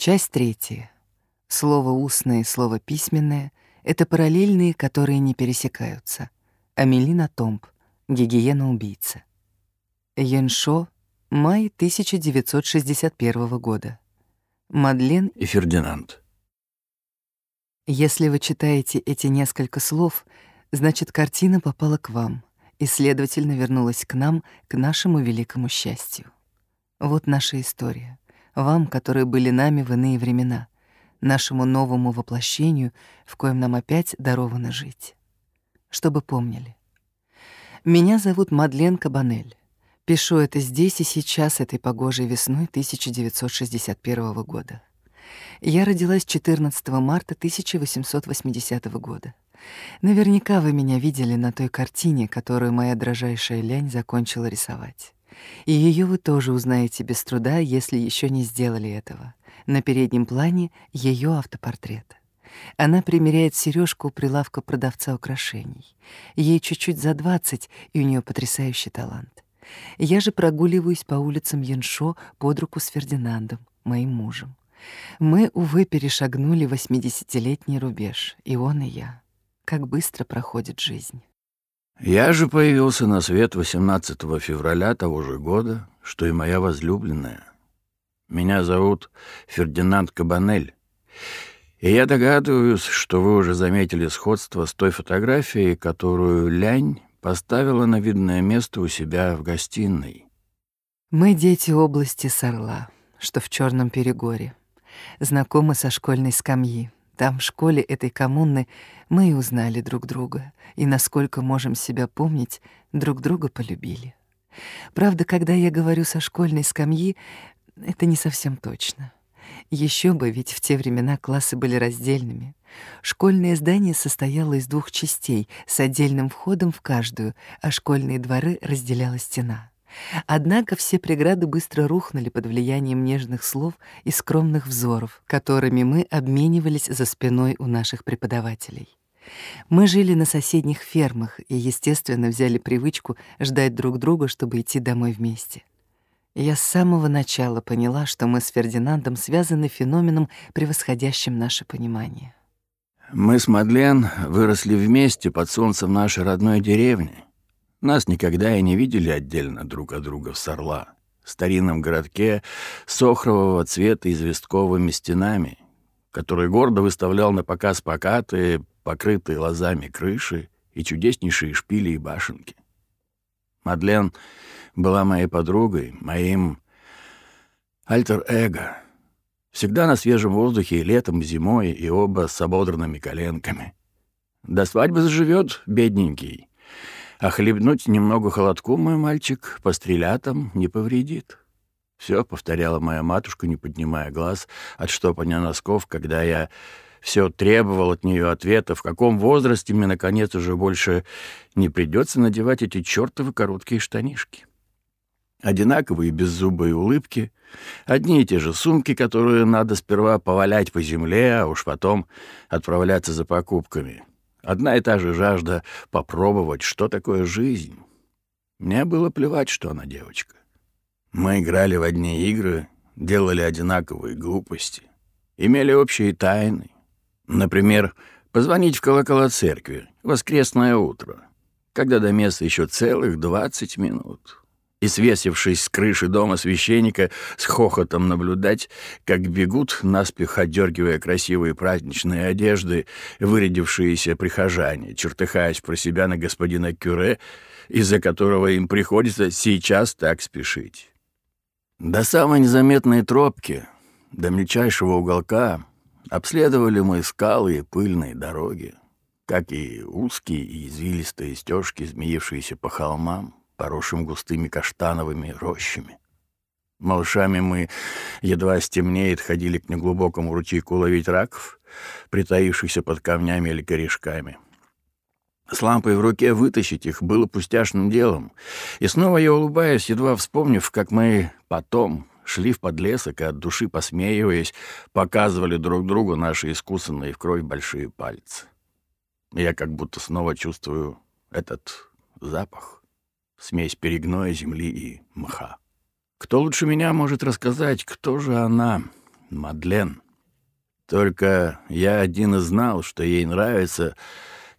Часть третья. Слово устное и слово письменное — это параллельные, которые не пересекаются. Амелина Томп, гигиена-убийца. Яншо, май 1961 года. Мадлен и Фердинанд. Если вы читаете эти несколько слов, значит, картина попала к вам и, следовательно, вернулась к нам, к нашему великому счастью. Вот наша история. Вам, которые были нами в иные времена, нашему новому воплощению, в коем нам опять даровано жить. Чтобы помнили. Меня зовут Мадлен Кабанель. Пишу это здесь и сейчас, этой погожей весной 1961 года. Я родилась 14 марта 1880 года. Наверняка вы меня видели на той картине, которую моя дрожайшая лянь закончила рисовать. И ее вы тоже узнаете без труда, если еще не сделали этого. На переднем плане ее автопортрет. Она примеряет сережку у прилавка продавца украшений. Ей чуть-чуть за двадцать, и у нее потрясающий талант. Я же прогуливаюсь по улицам Яншо под руку с Фердинандом, моим мужем. Мы, увы, перешагнули восьмидесятилетний рубеж, и он, и я. Как быстро проходит жизнь. Я же появился на свет 18 февраля того же года, что и моя возлюбленная. Меня зовут Фердинанд Кабанель. И я догадываюсь, что вы уже заметили сходство с той фотографией, которую Лянь поставила на видное место у себя в гостиной. Мы дети области Сорла, что в Черном Перегоре. Знакомы со школьной скамьи. Там, в школе этой коммуны, мы и узнали друг друга, и, насколько можем себя помнить, друг друга полюбили. Правда, когда я говорю со школьной скамьи, это не совсем точно. Еще бы, ведь в те времена классы были раздельными. Школьное здание состояло из двух частей с отдельным входом в каждую, а школьные дворы разделяла стена. Однако все преграды быстро рухнули под влиянием нежных слов и скромных взоров, которыми мы обменивались за спиной у наших преподавателей. Мы жили на соседних фермах и, естественно, взяли привычку ждать друг друга, чтобы идти домой вместе. Я с самого начала поняла, что мы с Фердинандом связаны феноменом, превосходящим наше понимание. Мы с Мадлен выросли вместе под солнцем нашей родной деревни. Нас никогда и не видели отдельно друг от друга в Сорла, старинном городке с охрового цвета известковыми стенами, который гордо выставлял на показ покатые, покрытые лозами крыши и чудеснейшие шпили и башенки. Мадлен была моей подругой, моим альтер-эго. Всегда на свежем воздухе и летом, и зимой, и оба с ободранными коленками. До свадьбы заживет бедненький. А хлебнуть немного холодку мой мальчик по стрелятам не повредит. Все повторяла моя матушка, не поднимая глаз от штопания носков, когда я все требовал от нее ответа, в каком возрасте мне, наконец, уже больше не придется надевать эти чертовы короткие штанишки. Одинаковые беззубые улыбки, одни и те же сумки, которые надо сперва повалять по земле, а уж потом отправляться за покупками. Одна и та же жажда попробовать, что такое жизнь. Мне было плевать, что она девочка. Мы играли в одни игры, делали одинаковые глупости, имели общие тайны. Например, позвонить в колокола церкви воскресное утро, когда до места еще целых двадцать минут и, свесившись с крыши дома священника, с хохотом наблюдать, как бегут, наспех отдергивая красивые праздничные одежды, вырядившиеся прихожане, чертыхаясь про себя на господина Кюре, из-за которого им приходится сейчас так спешить. До самой незаметной тропки, до мельчайшего уголка обследовали мы скалы и пыльные дороги, как и узкие и извилистые стежки, змеившиеся по холмам, поросшим густыми каштановыми рощами. Малышами мы, едва стемнеет, ходили к неглубокому ручейку ловить раков, притаившихся под камнями или корешками. С лампой в руке вытащить их было пустяшным делом. И снова я улыбаюсь, едва вспомнив, как мы потом шли в подлесок и от души посмеиваясь, показывали друг другу наши искусанные в кровь большие пальцы. Я как будто снова чувствую этот запах смесь перегноя земли и мха. Кто лучше меня может рассказать, кто же она, Мадлен. Только я один и знал, что ей нравится,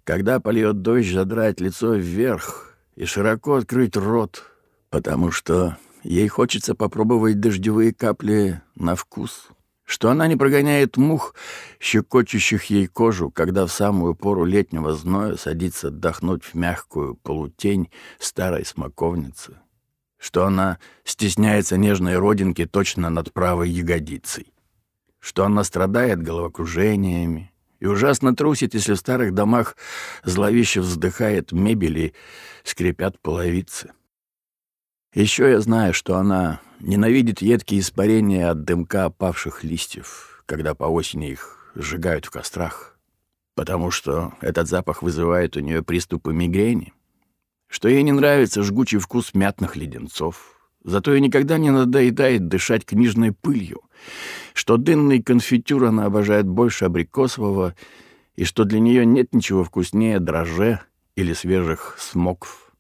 когда польет дождь, задрать лицо вверх и широко открыть рот, потому что ей хочется попробовать дождевые капли на вкус, что она не прогоняет мух, щекочущих ей кожу, когда в самую пору летнего зноя садится отдохнуть в мягкую полутень старой смоковницы, что она стесняется нежной родинки точно над правой ягодицей что она страдает головокружениями и ужасно трусит, если в старых домах зловеще вздыхает мебель и скрипят половицы. Еще я знаю, что она ненавидит едкие испарения от дымка опавших листьев, когда по осени их сжигают в кострах, потому что этот запах вызывает у нее приступы мигрени, что ей не нравится жгучий вкус мятных леденцов, зато ей никогда не надоедает дышать книжной пылью, что дынный конфитюр она обожает больше абрикосового, и что для нее нет ничего вкуснее дрожже или свежих смоков.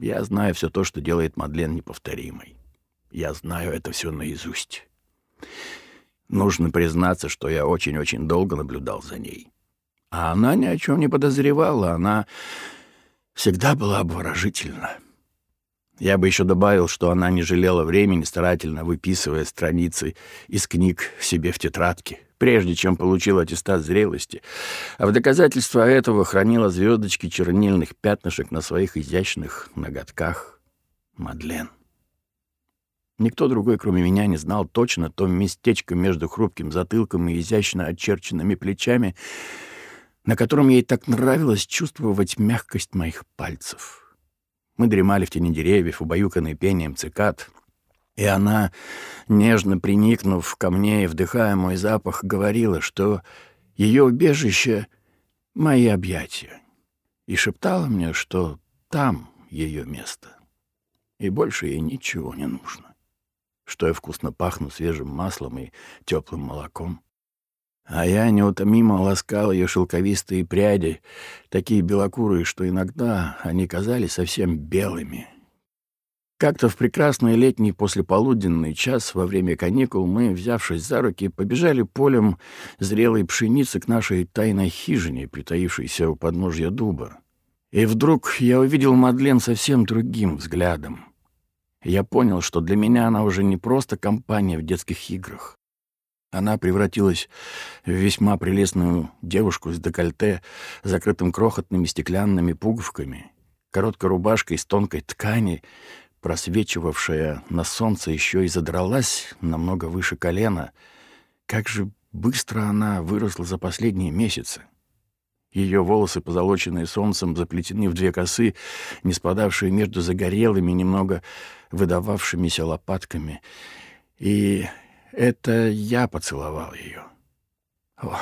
Я знаю все то, что делает Мадлен неповторимой. Я знаю это все наизусть. Нужно признаться, что я очень-очень долго наблюдал за ней. А она ни о чем не подозревала, она всегда была обворожительна. Я бы еще добавил, что она не жалела времени, старательно выписывая страницы из книг себе в тетрадке, прежде чем получила аттестат зрелости, а в доказательство этого хранила звездочки чернильных пятнышек на своих изящных ноготках. Мадлен. Никто другой, кроме меня, не знал точно то местечко между хрупким затылком и изящно очерченными плечами, на котором ей так нравилось чувствовать мягкость моих пальцев. Мы дремали в тени деревьев, убаюканные пением цикад. И она, нежно приникнув ко мне и вдыхая мой запах, говорила, что ее убежище — мои объятия. И шептала мне, что там ее место. И больше ей ничего не нужно. Что я вкусно пахну свежим маслом и теплым молоком. А я неутомимо ласкал ее шелковистые пряди, такие белокурые, что иногда они казались совсем белыми. Как-то в прекрасный летний послеполуденный час во время каникул мы, взявшись за руки, побежали полем зрелой пшеницы к нашей тайной хижине, притаившейся у подножья дуба. И вдруг я увидел Мадлен совсем другим взглядом. Я понял, что для меня она уже не просто компания в детских играх. Она превратилась в весьма прелестную девушку с декольте, закрытым крохотными стеклянными пуговками, короткой рубашкой из тонкой ткани, просвечивавшая на солнце, еще и задралась намного выше колена. Как же быстро она выросла за последние месяцы. Ее волосы, позолоченные солнцем, заплетены в две косы, не спадавшие между загорелыми, немного выдававшимися лопатками. И это я поцеловал ее. О,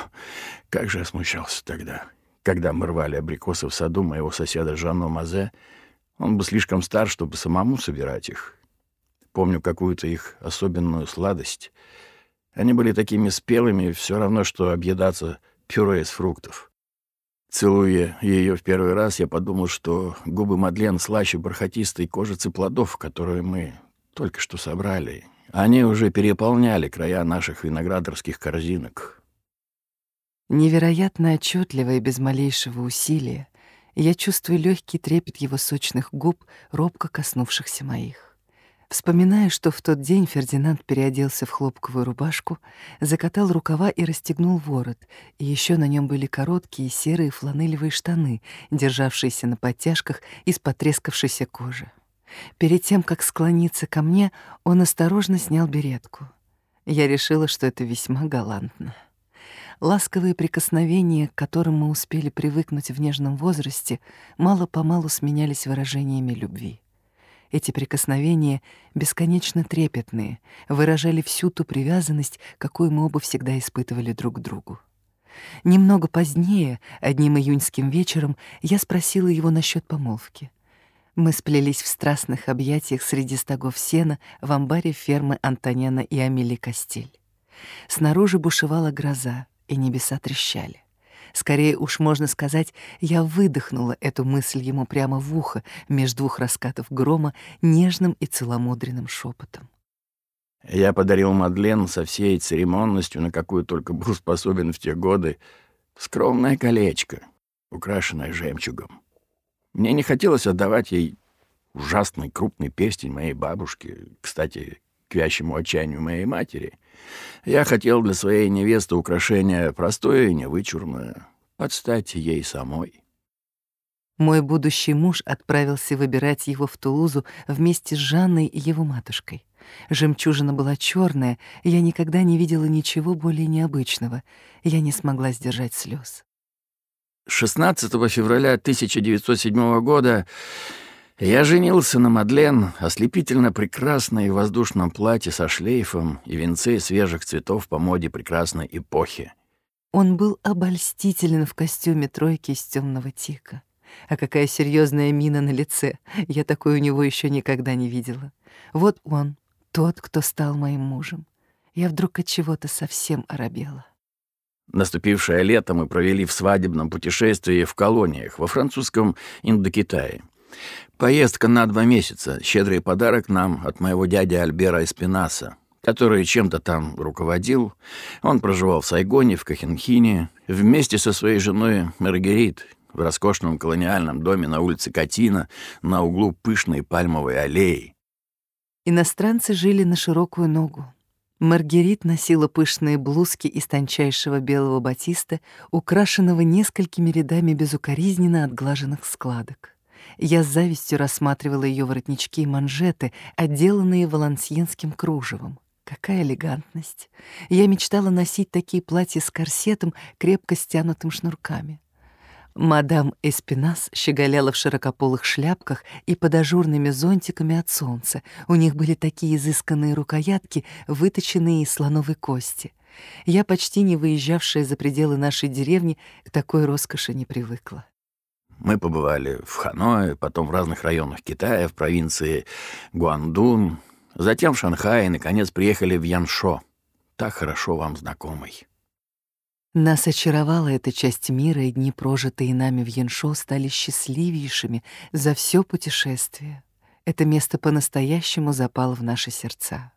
как же я смущался тогда, когда мы рвали абрикосы в саду моего соседа Жанно Мазе. Он был слишком стар, чтобы самому собирать их. Помню какую-то их особенную сладость. Они были такими спелыми, все равно, что объедаться пюре из фруктов. Целуя ее в первый раз, я подумал, что губы Мадлен слаще бархатистой кожицы плодов, которые мы только что собрали, они уже переполняли края наших виноградарских корзинок. Невероятно отчетливо и без малейшего усилия я чувствую легкий трепет его сочных губ, робко коснувшихся моих. Вспоминаю, что в тот день Фердинанд переоделся в хлопковую рубашку, закатал рукава и расстегнул ворот, и еще на нем были короткие серые фланелевые штаны, державшиеся на подтяжках из потрескавшейся кожи. Перед тем, как склониться ко мне, он осторожно снял беретку. Я решила, что это весьма галантно. Ласковые прикосновения, к которым мы успели привыкнуть в нежном возрасте, мало-помалу сменялись выражениями любви. Эти прикосновения, бесконечно трепетные, выражали всю ту привязанность, какую мы оба всегда испытывали друг к другу. Немного позднее, одним июньским вечером, я спросила его насчет помолвки. Мы сплелись в страстных объятиях среди стогов сена в амбаре фермы Антонена и Амели Костель. Снаружи бушевала гроза, и небеса трещали. Скорее уж можно сказать, я выдохнула эту мысль ему прямо в ухо между двух раскатов грома нежным и целомудренным шепотом. Я подарил Мадлен со всей церемонностью, на какую только был способен в те годы, скромное колечко, украшенное жемчугом. Мне не хотелось отдавать ей ужасный крупный перстень моей бабушки, кстати, к вящему отчаянию моей матери. Я хотел для своей невесты украшение простое и невычурное, подстать ей самой. Мой будущий муж отправился выбирать его в Тулузу вместе с Жанной и его матушкой. Жемчужина была черная, я никогда не видела ничего более необычного. Я не смогла сдержать слез. 16 февраля 1907 года я женился на Мадлен, ослепительно прекрасной в воздушном платье со шлейфом и венце свежих цветов по моде прекрасной эпохи. Он был обольстителен в костюме тройки из темного тика. А какая серьезная мина на лице. Я такой у него еще никогда не видела. Вот он, тот, кто стал моим мужем. Я вдруг от чего-то совсем оробела. Наступившее лето мы провели в свадебном путешествии в колониях во французском Индокитае. Поездка на два месяца, щедрый подарок нам от моего дяди Альбера Эспинаса, который чем-то там руководил. Он проживал в Сайгоне, в Кахенхине, вместе со своей женой Маргарит, в роскошном колониальном доме на улице Катина на углу пышной пальмовой аллеи. Иностранцы жили на широкую ногу. Маргерит носила пышные блузки из тончайшего белого батиста, украшенного несколькими рядами безукоризненно отглаженных складок. Я с завистью рассматривала ее воротнички и манжеты, отделанные валансьенским кружевом. Какая элегантность! Я мечтала носить такие платья с корсетом, крепко стянутым шнурками. Мадам Эспинас щеголяла в широкополых шляпках и под ажурными зонтиками от солнца. У них были такие изысканные рукоятки, выточенные из слоновой кости. Я, почти не выезжавшая за пределы нашей деревни, к такой роскоши не привыкла. Мы побывали в Ханое, потом в разных районах Китая, в провинции Гуандун, затем в Шанхае и, наконец, приехали в Яншо, так хорошо вам знакомый. Нас очаровала эта часть мира, и дни, прожитые нами в Яншо, стали счастливейшими за все путешествие. Это место по-настоящему запало в наши сердца.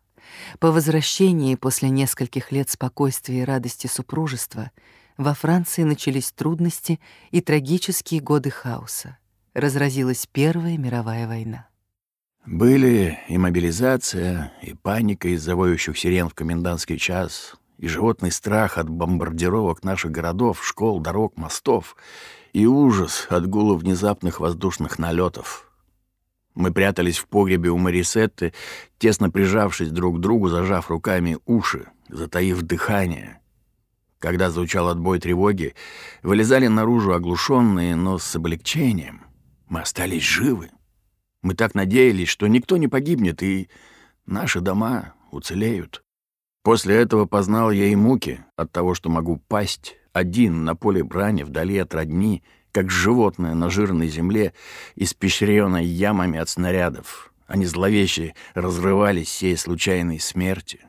По возвращении после нескольких лет спокойствия и радости супружества во Франции начались трудности и трагические годы хаоса. Разразилась Первая мировая война. Были и мобилизация, и паника из-за воющих сирен в комендантский час, и животный страх от бомбардировок наших городов, школ, дорог, мостов, и ужас от гула внезапных воздушных налетов. Мы прятались в погребе у Марисетты, тесно прижавшись друг к другу, зажав руками уши, затаив дыхание. Когда звучал отбой тревоги, вылезали наружу оглушенные, но с облегчением. Мы остались живы. Мы так надеялись, что никто не погибнет, и наши дома уцелеют. После этого познал я и муки от того, что могу пасть один на поле брани вдали от родни, как животное на жирной земле, испещренной ямами от снарядов. Они зловеще разрывались сей случайной смерти.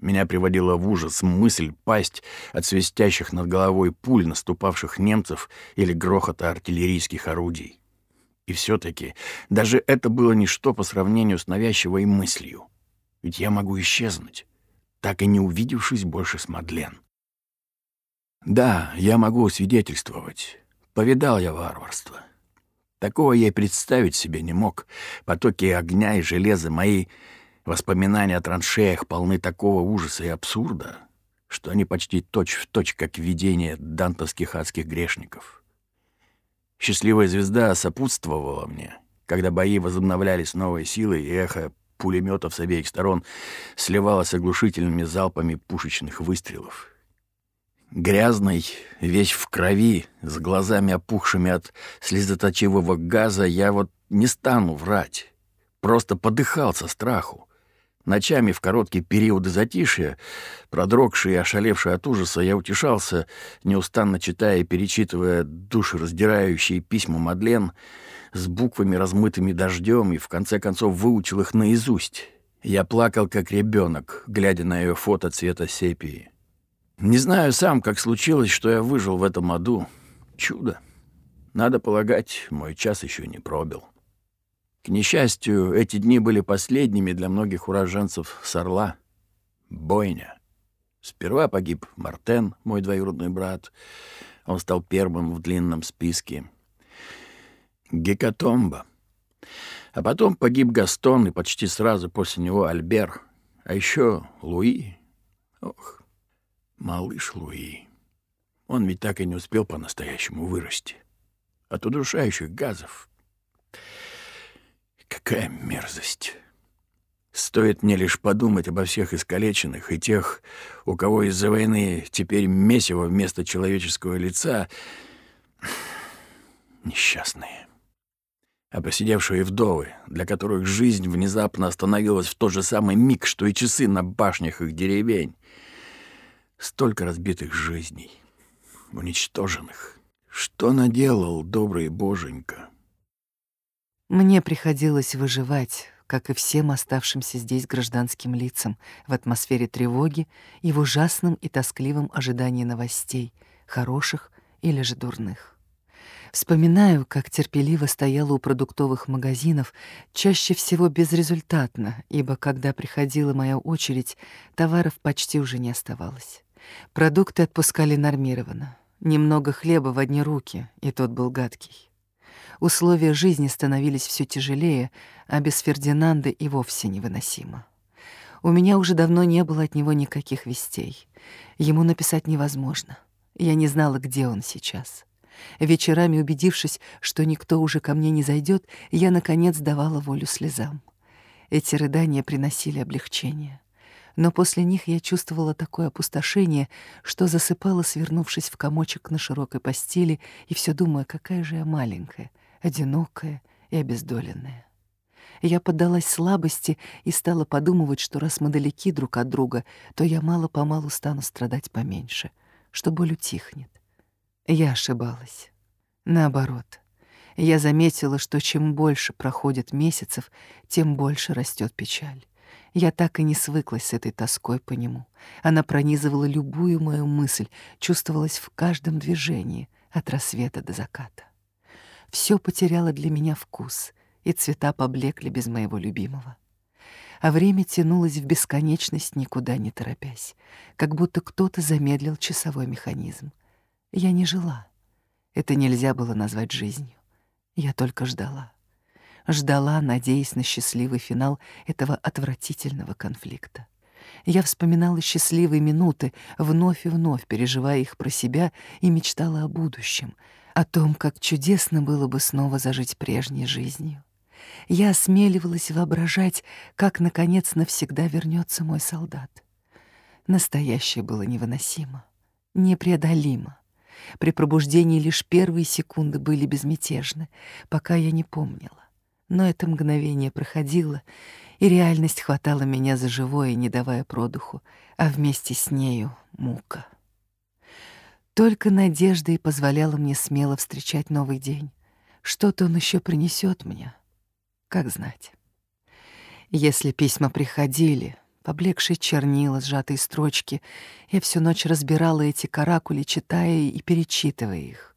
Меня приводила в ужас мысль пасть от свистящих над головой пуль наступавших немцев или грохота артиллерийских орудий. И все-таки даже это было ничто по сравнению с навязчивой мыслью. Ведь я могу исчезнуть так и не увидевшись больше с Мадлен. Да, я могу свидетельствовать. Повидал я варварство. Такого я и представить себе не мог. Потоки огня и железа, мои воспоминания о траншеях полны такого ужаса и абсурда, что они почти точь-в-точь, точь, как видение дантовских адских грешников. Счастливая звезда сопутствовала мне, когда бои возобновлялись новой силой, и эхо пулеметов с обеих сторон сливалось оглушительными залпами пушечных выстрелов. Грязный, весь в крови, с глазами опухшими от слезоточивого газа, я вот не стану врать. Просто подыхал со страху. Ночами в короткие периоды затишья, продрогший и ошалевший от ужаса, я утешался, неустанно читая и перечитывая душераздирающие письма Мадлен — с буквами, размытыми дождем, и в конце концов выучил их наизусть. Я плакал, как ребенок, глядя на ее фото цвета сепии. Не знаю сам, как случилось, что я выжил в этом аду. Чудо. Надо полагать, мой час еще не пробил. К несчастью, эти дни были последними для многих уроженцев с Орла. Бойня. Сперва погиб Мартен, мой двоюродный брат. Он стал первым в длинном списке. Гекатомба. А потом погиб Гастон, и почти сразу после него Альбер. А еще Луи. Ох, малыш Луи. Он ведь так и не успел по-настоящему вырасти. От удушающих газов. Какая мерзость. Стоит мне лишь подумать обо всех искалеченных и тех, у кого из-за войны теперь месиво вместо человеческого лица. Несчастные. А посидевшие вдовы, для которых жизнь внезапно остановилась в тот же самый миг, что и часы на башнях их деревень. Столько разбитых жизней, уничтоженных. Что наделал добрый боженька? Мне приходилось выживать, как и всем оставшимся здесь гражданским лицам, в атмосфере тревоги и в ужасном и тоскливом ожидании новостей, хороших или же дурных. Вспоминаю, как терпеливо стояла у продуктовых магазинов, чаще всего безрезультатно, ибо когда приходила моя очередь, товаров почти уже не оставалось. Продукты отпускали нормированно. Немного хлеба в одни руки, и тот был гадкий. Условия жизни становились все тяжелее, а без Фердинанда и вовсе невыносимо. У меня уже давно не было от него никаких вестей. Ему написать невозможно. Я не знала, где он сейчас. Вечерами, убедившись, что никто уже ко мне не зайдет, я, наконец, давала волю слезам. Эти рыдания приносили облегчение. Но после них я чувствовала такое опустошение, что засыпала, свернувшись в комочек на широкой постели, и все думая, какая же я маленькая, одинокая и обездоленная. Я поддалась слабости и стала подумывать, что раз мы далеки друг от друга, то я мало-помалу стану страдать поменьше, что боль утихнет. Я ошибалась. Наоборот, я заметила, что чем больше проходит месяцев, тем больше растет печаль. Я так и не свыклась с этой тоской по нему. Она пронизывала любую мою мысль, чувствовалась в каждом движении, от рассвета до заката. Все потеряло для меня вкус, и цвета поблекли без моего любимого. А время тянулось в бесконечность, никуда не торопясь, как будто кто-то замедлил часовой механизм. Я не жила. Это нельзя было назвать жизнью. Я только ждала. Ждала, надеясь на счастливый финал этого отвратительного конфликта. Я вспоминала счастливые минуты, вновь и вновь переживая их про себя и мечтала о будущем, о том, как чудесно было бы снова зажить прежней жизнью. Я осмеливалась воображать, как, наконец, навсегда вернется мой солдат. Настоящее было невыносимо, непреодолимо. При пробуждении лишь первые секунды были безмятежны, пока я не помнила. Но это мгновение проходило, и реальность хватала меня за живое, не давая продуху, а вместе с нею — мука. Только надежда и позволяла мне смело встречать новый день. Что-то он еще принесет мне. Как знать. Если письма приходили, поблекшие чернила, сжатые строчки, я всю ночь разбирала эти каракули, читая и перечитывая их.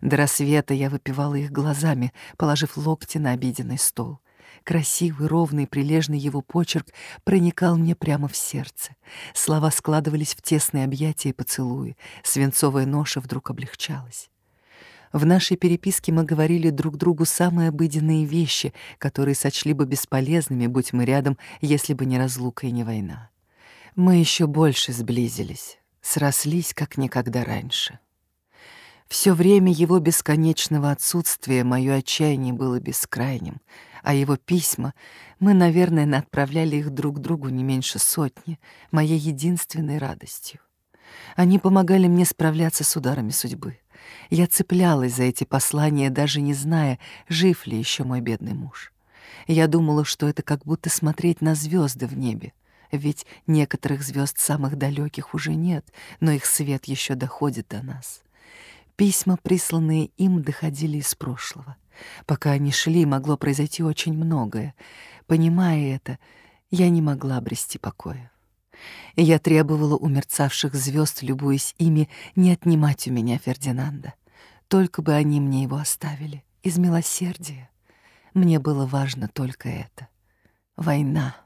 До рассвета я выпивала их глазами, положив локти на обеденный стол. Красивый, ровный, прилежный его почерк проникал мне прямо в сердце. Слова складывались в тесные объятия и поцелуи. Свинцовая ноша вдруг облегчалась. В нашей переписке мы говорили друг другу самые обыденные вещи, которые сочли бы бесполезными, будь мы рядом, если бы не разлука и не война. Мы еще больше сблизились, срослись, как никогда раньше. Все время его бесконечного отсутствия мое отчаяние было бескрайним, а его письма, мы, наверное, отправляли их друг другу не меньше сотни, моей единственной радостью. Они помогали мне справляться с ударами судьбы. Я цеплялась за эти послания, даже не зная, жив ли еще мой бедный муж. Я думала, что это как будто смотреть на звезды в небе, ведь некоторых звезд самых далеких уже нет, но их свет еще доходит до нас. Письма, присланные им, доходили из прошлого. Пока они шли, могло произойти очень многое. Понимая это, я не могла обрести покоя. И я требовала у мерцавших звезд, любуясь ими, не отнимать у меня Фердинанда. Только бы они мне его оставили, из милосердия. Мне было важно только это. Война,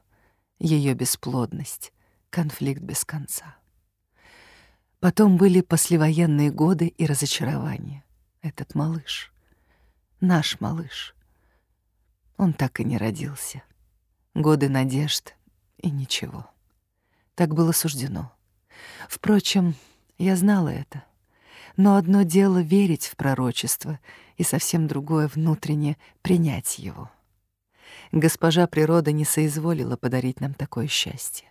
ее бесплодность, конфликт без конца. Потом были послевоенные годы и разочарования. Этот малыш, наш малыш, он так и не родился. Годы надежд и ничего. Так было суждено. Впрочем, я знала это. Но одно дело верить в пророчество, и совсем другое внутренне принять его. Госпожа природа не соизволила подарить нам такое счастье.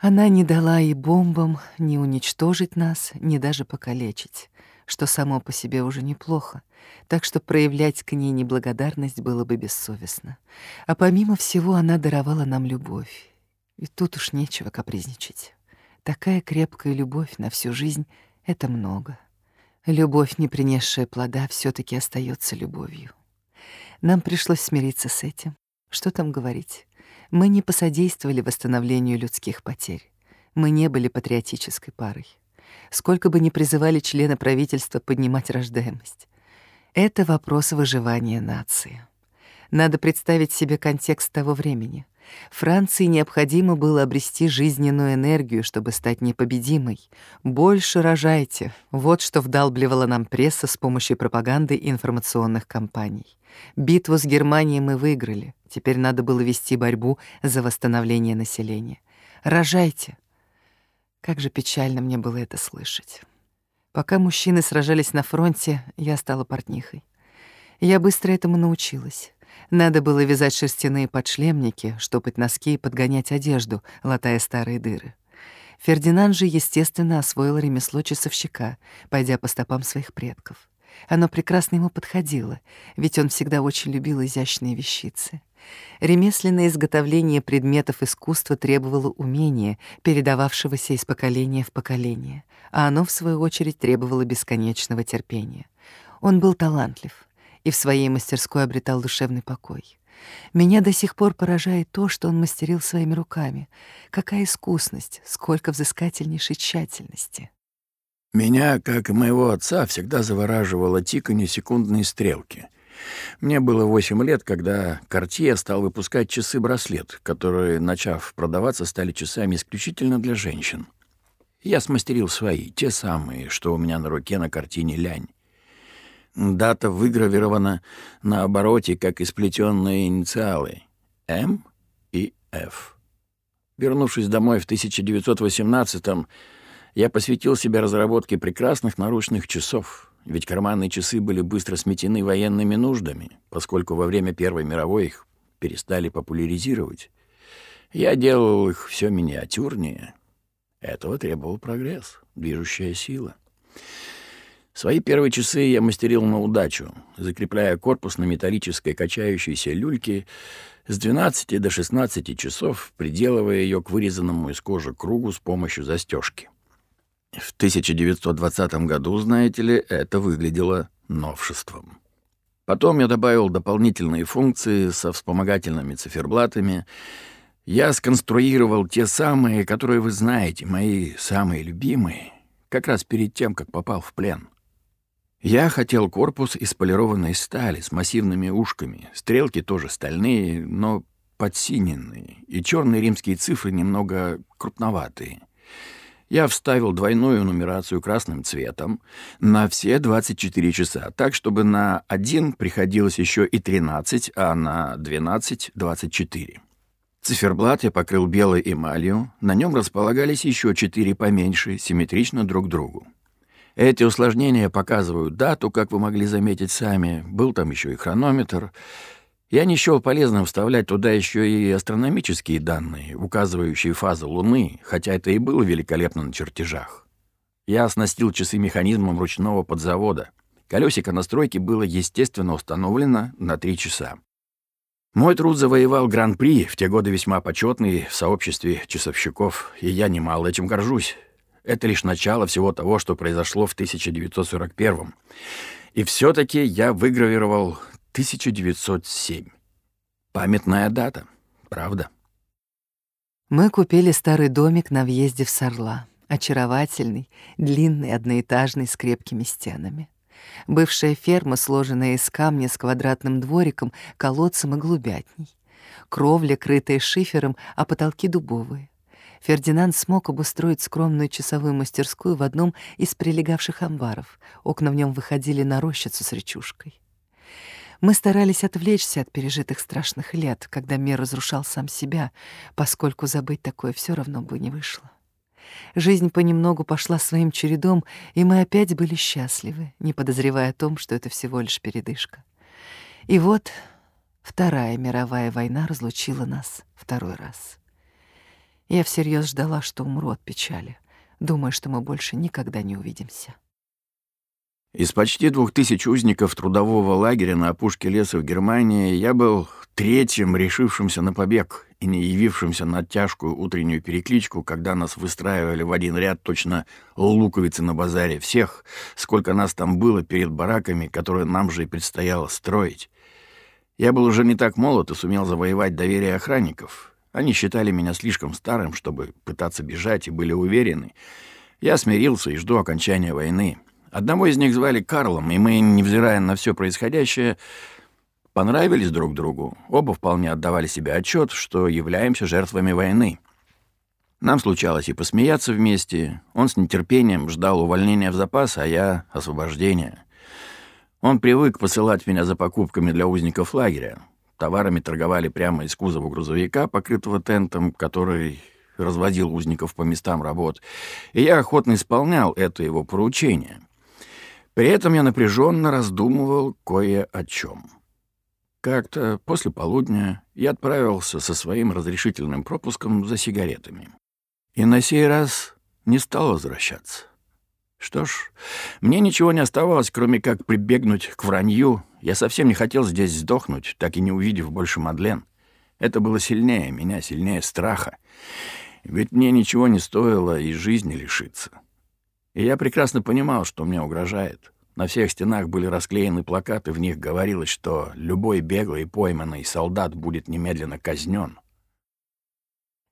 Она не дала и бомбам ни уничтожить нас, ни даже покалечить, что само по себе уже неплохо, так что проявлять к ней неблагодарность было бы бессовестно. А помимо всего она даровала нам любовь. И тут уж нечего капризничать. Такая крепкая любовь на всю жизнь — это много. Любовь, не принесшая плода, все таки остается любовью. Нам пришлось смириться с этим. Что там говорить? Мы не посодействовали восстановлению людских потерь. Мы не были патриотической парой. Сколько бы ни призывали члены правительства поднимать рождаемость. Это вопрос выживания нации. Надо представить себе контекст того времени. Франции необходимо было обрести жизненную энергию, чтобы стать непобедимой. Больше рожайте. Вот что вдалбливала нам пресса с помощью пропаганды и информационных кампаний. Битву с Германией мы выиграли. Теперь надо было вести борьбу за восстановление населения. Рожайте. Как же печально мне было это слышать. Пока мужчины сражались на фронте, я стала портнихой. Я быстро этому научилась. Надо было вязать шерстяные подшлемники, штопать носки и подгонять одежду, латая старые дыры. Фердинанд же, естественно, освоил ремесло часовщика, пойдя по стопам своих предков. Оно прекрасно ему подходило, ведь он всегда очень любил изящные вещицы. Ремесленное изготовление предметов искусства требовало умения, передававшегося из поколения в поколение, а оно, в свою очередь, требовало бесконечного терпения. Он был талантлив, и в своей мастерской обретал душевный покой. Меня до сих пор поражает то, что он мастерил своими руками. Какая искусность, сколько взыскательнейшей тщательности. Меня, как и моего отца, всегда завораживало тиканье секундной стрелки. Мне было восемь лет, когда Cartier стал выпускать часы-браслет, которые, начав продаваться, стали часами исключительно для женщин. Я смастерил свои, те самые, что у меня на руке на картине «Лянь». Дата выгравирована на обороте, как исплетенные инициалы М и Ф. Вернувшись домой в 1918-м, я посвятил себя разработке прекрасных наручных часов, ведь карманные часы были быстро сметены военными нуждами, поскольку во время Первой мировой их перестали популяризировать. Я делал их все миниатюрнее. Этого требовал прогресс, движущая сила. Свои первые часы я мастерил на удачу, закрепляя корпус на металлической качающейся люльке с 12 до 16 часов, приделывая ее к вырезанному из кожи кругу с помощью застежки. В 1920 году, знаете ли, это выглядело новшеством. Потом я добавил дополнительные функции со вспомогательными циферблатами. Я сконструировал те самые, которые вы знаете, мои самые любимые, как раз перед тем, как попал в плен — я хотел корпус из полированной стали с массивными ушками, стрелки тоже стальные, но подсиненные, и черные римские цифры немного крупноватые. Я вставил двойную нумерацию красным цветом на все 24 часа, так, чтобы на один приходилось еще и 13, а на 12 — 24. Циферблат я покрыл белой эмалью, на нем располагались еще четыре поменьше, симметрично друг другу. Эти усложнения показывают дату, как вы могли заметить сами. Был там еще и хронометр. Я не счел полезным вставлять туда еще и астрономические данные, указывающие фазу Луны, хотя это и было великолепно на чертежах. Я оснастил часы механизмом ручного подзавода. Колесико настройки было, естественно, установлено на три часа. Мой труд завоевал гран-при, в те годы весьма почетный в сообществе часовщиков, и я немало этим горжусь. Это лишь начало всего того, что произошло в 1941 И все-таки я выгравировал 1907. Памятная дата, правда? Мы купили старый домик на въезде в Сарла. Очаровательный, длинный, одноэтажный, с крепкими стенами. Бывшая ферма, сложенная из камня с квадратным двориком, колодцем и голубятней. Кровля, крытая шифером, а потолки дубовые. Фердинанд смог обустроить скромную часовую мастерскую в одном из прилегавших амбаров. Окна в нем выходили на рощицу с речушкой. Мы старались отвлечься от пережитых страшных лет, когда мир разрушал сам себя, поскольку забыть такое все равно бы не вышло. Жизнь понемногу пошла своим чередом, и мы опять были счастливы, не подозревая о том, что это всего лишь передышка. И вот Вторая мировая война разлучила нас второй раз. Я всерьез ждала, что умру от печали, думая, что мы больше никогда не увидимся. Из почти двух тысяч узников трудового лагеря на опушке леса в Германии я был третьим решившимся на побег и не явившимся на тяжкую утреннюю перекличку, когда нас выстраивали в один ряд точно луковицы на базаре всех, сколько нас там было перед бараками, которые нам же и предстояло строить. Я был уже не так молод и сумел завоевать доверие охранников. Они считали меня слишком старым, чтобы пытаться бежать, и были уверены. Я смирился и жду окончания войны. Одного из них звали Карлом, и мы, невзирая на все происходящее, понравились друг другу. Оба вполне отдавали себе отчет, что являемся жертвами войны. Нам случалось и посмеяться вместе. Он с нетерпением ждал увольнения в запас, а я — освобождения. Он привык посылать меня за покупками для узников лагеря. Товарами торговали прямо из кузова грузовика, покрытого тентом, который разводил узников по местам работ, и я охотно исполнял это его поручение. При этом я напряженно раздумывал кое о чем. Как-то после полудня я отправился со своим разрешительным пропуском за сигаретами. И на сей раз не стал возвращаться. Что ж, мне ничего не оставалось, кроме как прибегнуть к вранью. Я совсем не хотел здесь сдохнуть, так и не увидев больше Мадлен. Это было сильнее меня, сильнее страха. Ведь мне ничего не стоило и жизни лишиться. И я прекрасно понимал, что мне угрожает. На всех стенах были расклеены плакаты, в них говорилось, что любой беглый пойманный солдат будет немедленно казнен.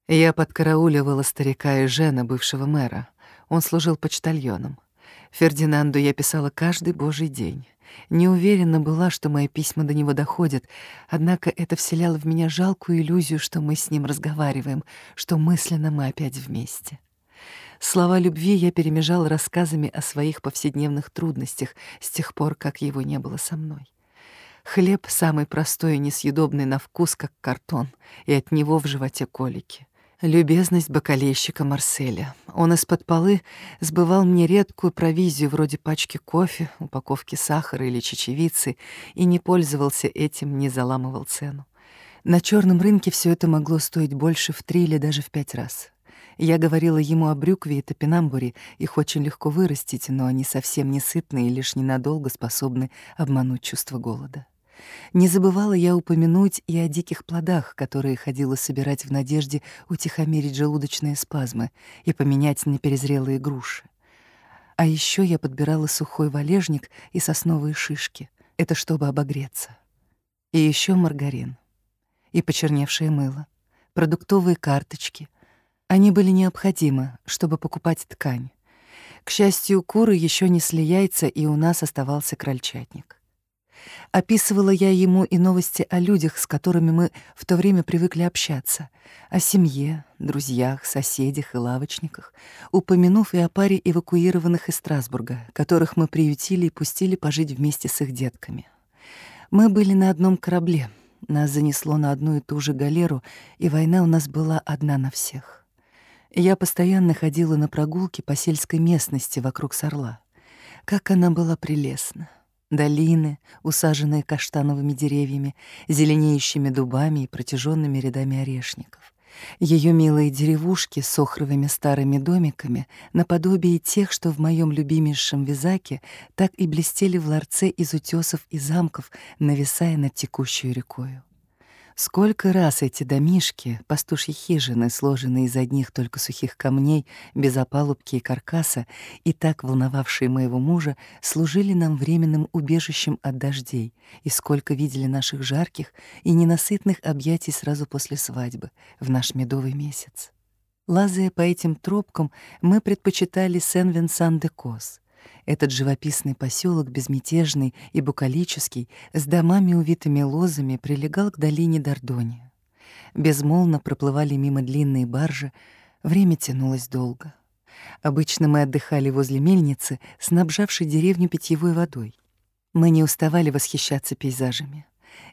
Я подкарауливала старика и Жена, бывшего мэра. Он служил почтальоном. Фердинанду я писала каждый божий день. Не уверена была, что мои письма до него доходят, однако это вселяло в меня жалкую иллюзию, что мы с ним разговариваем, что мысленно мы опять вместе. Слова любви я перемежала рассказами о своих повседневных трудностях с тех пор, как его не было со мной. Хлеб самый простой и несъедобный на вкус, как картон, и от него в животе колики. Любезность бокалейщика Марселя. Он из-под полы сбывал мне редкую провизию вроде пачки кофе, упаковки сахара или чечевицы и не пользовался этим, не заламывал цену. На черном рынке все это могло стоить больше в три или даже в пять раз. Я говорила ему о брюкве и топинамбуре, их очень легко вырастить, но они совсем не сытные и лишь ненадолго способны обмануть чувство голода. Не забывала я упомянуть и о диких плодах, которые ходила собирать в надежде утихомирить желудочные спазмы и поменять на перезрелые груши. А еще я подбирала сухой валежник и сосновые шишки. Это чтобы обогреться. И еще маргарин. И почерневшее мыло. Продуктовые карточки. Они были необходимы, чтобы покупать ткань. К счастью, куры еще несли яйца, и у нас оставался крольчатник. Описывала я ему и новости о людях, с которыми мы в то время привыкли общаться, о семье, друзьях, соседях и лавочниках, упомянув и о паре эвакуированных из Страсбурга, которых мы приютили и пустили пожить вместе с их детками. Мы были на одном корабле, нас занесло на одну и ту же галеру, и война у нас была одна на всех. Я постоянно ходила на прогулки по сельской местности вокруг Сорла. Как она была прелестна долины, усаженные каштановыми деревьями, зеленеющими дубами и протяженными рядами орешников. Ее милые деревушки с охровыми старыми домиками, наподобие тех, что в моем любимейшем Визаке, так и блестели в ларце из утесов и замков, нависая над текущей рекою. Сколько раз эти домишки, пастушьи хижины, сложенные из одних только сухих камней, без опалубки и каркаса, и так волновавшие моего мужа, служили нам временным убежищем от дождей, и сколько видели наших жарких и ненасытных объятий сразу после свадьбы, в наш медовый месяц. Лазая по этим тропкам, мы предпочитали Сен-Винсан-де-Кос — Этот живописный поселок, безмятежный и буколический, с домами, увитыми лозами, прилегал к долине Дордони. Безмолвно проплывали мимо длинные баржи, время тянулось долго. Обычно мы отдыхали возле мельницы, снабжавшей деревню питьевой водой. Мы не уставали восхищаться пейзажами.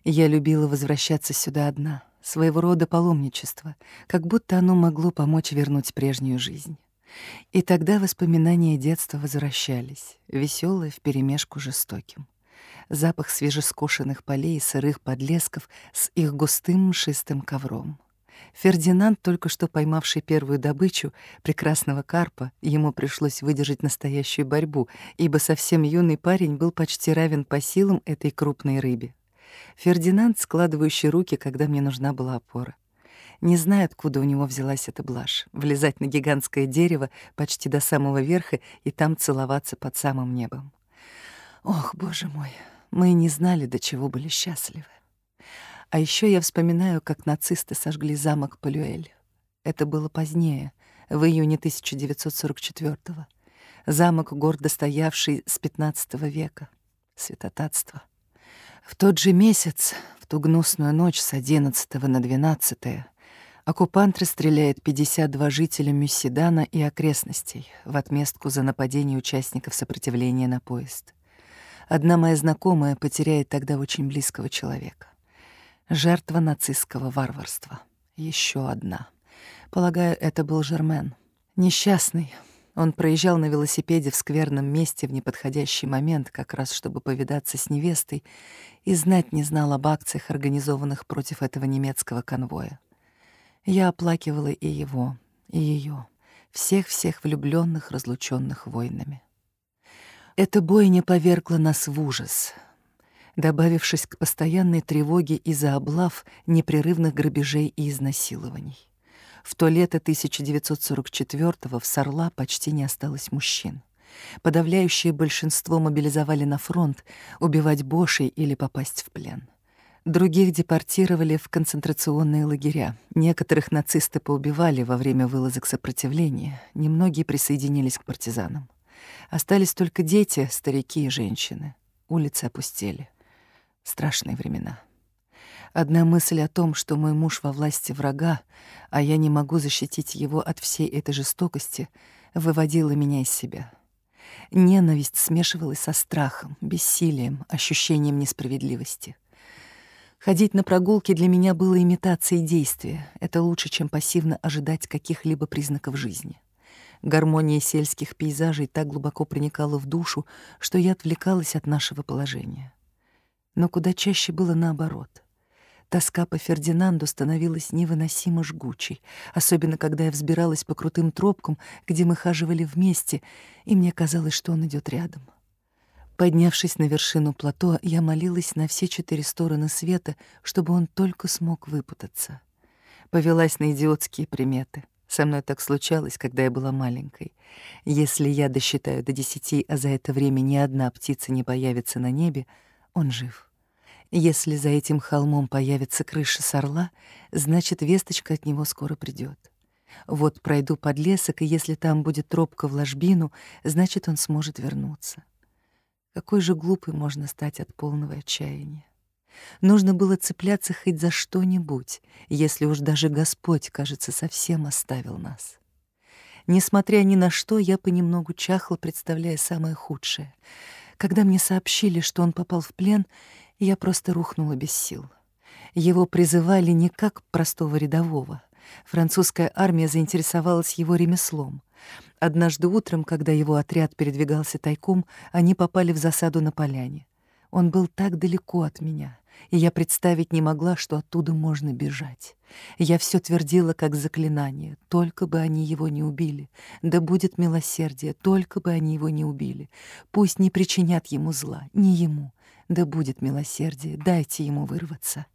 Я любила возвращаться сюда одна, своего рода паломничество, как будто оно могло помочь вернуть прежнюю жизнь. И тогда воспоминания детства возвращались, веселые вперемешку жестоким. Запах свежескошенных полей и сырых подлесков с их густым мшистым ковром. Фердинанд, только что поймавший первую добычу, прекрасного карпа, ему пришлось выдержать настоящую борьбу, ибо совсем юный парень был почти равен по силам этой крупной рыбе. Фердинанд, складывающий руки, когда мне нужна была опора. Не знаю, откуда у него взялась эта блажь — влезать на гигантское дерево почти до самого верха и там целоваться под самым небом. Ох, боже мой, мы не знали, до чего были счастливы. А еще я вспоминаю, как нацисты сожгли замок Палюэль. Это было позднее, в июне 1944-го. Замок, гордо стоявший с 15 века. Святотатство. В тот же месяц, в ту гнусную ночь с 11 на 12 оккупант расстреляет 52 жителя Мюсседана и окрестностей в отместку за нападение участников сопротивления на поезд. Одна моя знакомая потеряет тогда очень близкого человека. Жертва нацистского варварства. Еще одна. Полагаю, это был Жермен. Несчастный. Он проезжал на велосипеде в скверном месте в неподходящий момент, как раз чтобы повидаться с невестой, и знать не знал об акциях, организованных против этого немецкого конвоя. Я оплакивала и его, и ее, всех-всех влюбленных, разлученных войнами. Эта бойня повергла нас в ужас, добавившись к постоянной тревоге из-за облав, непрерывных грабежей и изнасилований. В то лето 1944-го в Сарла почти не осталось мужчин. Подавляющее большинство мобилизовали на фронт, убивать бошей или попасть в плен. Других депортировали в концентрационные лагеря. Некоторых нацисты поубивали во время вылазок сопротивления, немногие присоединились к партизанам. Остались только дети, старики и женщины. Улицы опустели. Страшные времена. Одна мысль о том, что мой муж во власти врага, а я не могу защитить его от всей этой жестокости, выводила меня из себя. Ненависть смешивалась со страхом, бессилием, ощущением несправедливости. Ходить на прогулки для меня было имитацией действия. Это лучше, чем пассивно ожидать каких-либо признаков жизни. Гармония сельских пейзажей так глубоко проникала в душу, что я отвлекалась от нашего положения но куда чаще было наоборот. Тоска по Фердинанду становилась невыносимо жгучей, особенно когда я взбиралась по крутым тропкам, где мы хаживали вместе, и мне казалось, что он идет рядом. Поднявшись на вершину плато, я молилась на все четыре стороны света, чтобы он только смог выпутаться. Повелась на идиотские приметы. Со мной так случалось, когда я была маленькой. Если я досчитаю до десяти, а за это время ни одна птица не появится на небе, он жив. Если за этим холмом появится крыша с орла, значит, весточка от него скоро придет. Вот пройду под лесок, и если там будет тропка в ложбину, значит, он сможет вернуться. Какой же глупый можно стать от полного отчаяния. Нужно было цепляться хоть за что-нибудь, если уж даже Господь, кажется, совсем оставил нас. Несмотря ни на что, я понемногу чахла, представляя самое худшее — когда мне сообщили, что он попал в плен, я просто рухнула без сил. Его призывали не как простого рядового. Французская армия заинтересовалась его ремеслом. Однажды утром, когда его отряд передвигался тайком, они попали в засаду на поляне. Он был так далеко от меня и я представить не могла, что оттуда можно бежать. Я все твердила как заклинание, только бы они его не убили. Да будет милосердие, только бы они его не убили. Пусть не причинят ему зла, не ему. Да будет милосердие, дайте ему вырваться.